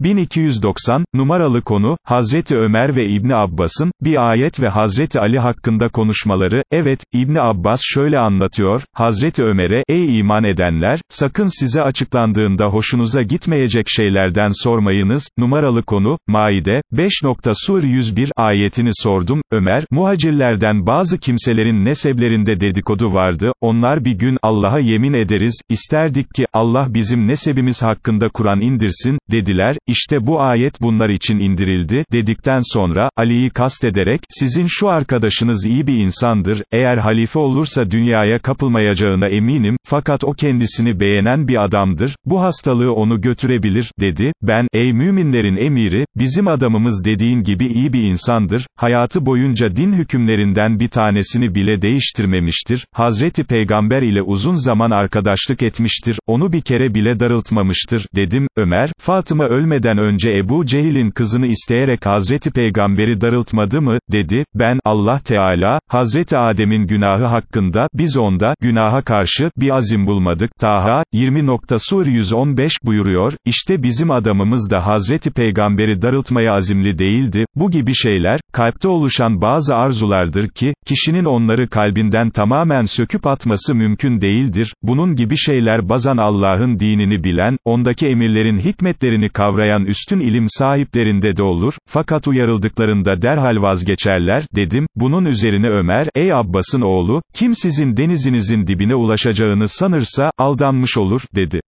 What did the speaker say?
1290, numaralı konu, Hazreti Ömer ve İbni Abbas'ın, bir ayet ve Hazreti Ali hakkında konuşmaları, evet, İbni Abbas şöyle anlatıyor, Hazreti Ömer'e, ey iman edenler, sakın size açıklandığında hoşunuza gitmeyecek şeylerden sormayınız, numaralı konu, Maide, 5. Sur 101 ayetini sordum, Ömer, muhacirlerden bazı kimselerin neseblerinde dedikodu vardı, onlar bir gün Allah'a yemin ederiz, isterdik ki, Allah bizim nesebimiz hakkında Kur'an indirsin, dediler, işte bu ayet bunlar için indirildi, dedikten sonra, Ali'yi kastederek, sizin şu arkadaşınız iyi bir insandır, eğer halife olursa dünyaya kapılmayacağına eminim, fakat o kendisini beğenen bir adamdır, bu hastalığı onu götürebilir, dedi, ben, ey müminlerin emiri, bizim adamımız dediğin gibi iyi bir insandır, hayatı boyunca din hükümlerinden bir tanesini bile değiştirmemiştir, Hazreti Peygamber ile uzun zaman arkadaşlık etmiştir, onu bir kere bile darıltmamıştır, dedim, Ömer, Fatıma ölmeden önce Ebu Cehil'in kızını isteyerek Hazreti Peygamberi darıltmadı mı, dedi, ben, Allah Teala, Hazreti Adem'in günahı hakkında, biz onda, günaha karşı, bir azim bulmadık, Taha, 20. Sur 115 buyuruyor, işte bizim adamımız da Hazreti Peygamberi darıltmaya azimli değildi, bu gibi şeyler, kalpte oluşan bazı arzulardır ki, kişinin onları kalbinden tamamen söküp atması mümkün değildir, bunun gibi şeyler bazan Allah'ın dinini bilen, ondaki emirlerin hikmetlerini kavrayan üstün ilim sahiplerinde de olur, fakat uyarıldıklarında derhal vazgeçerler, dedim, bunun üzerine Ömer, ey Abbas'ın oğlu, kim sizin denizinizin dibine ulaşacağını sanırsa, aldanmış olur, dedi.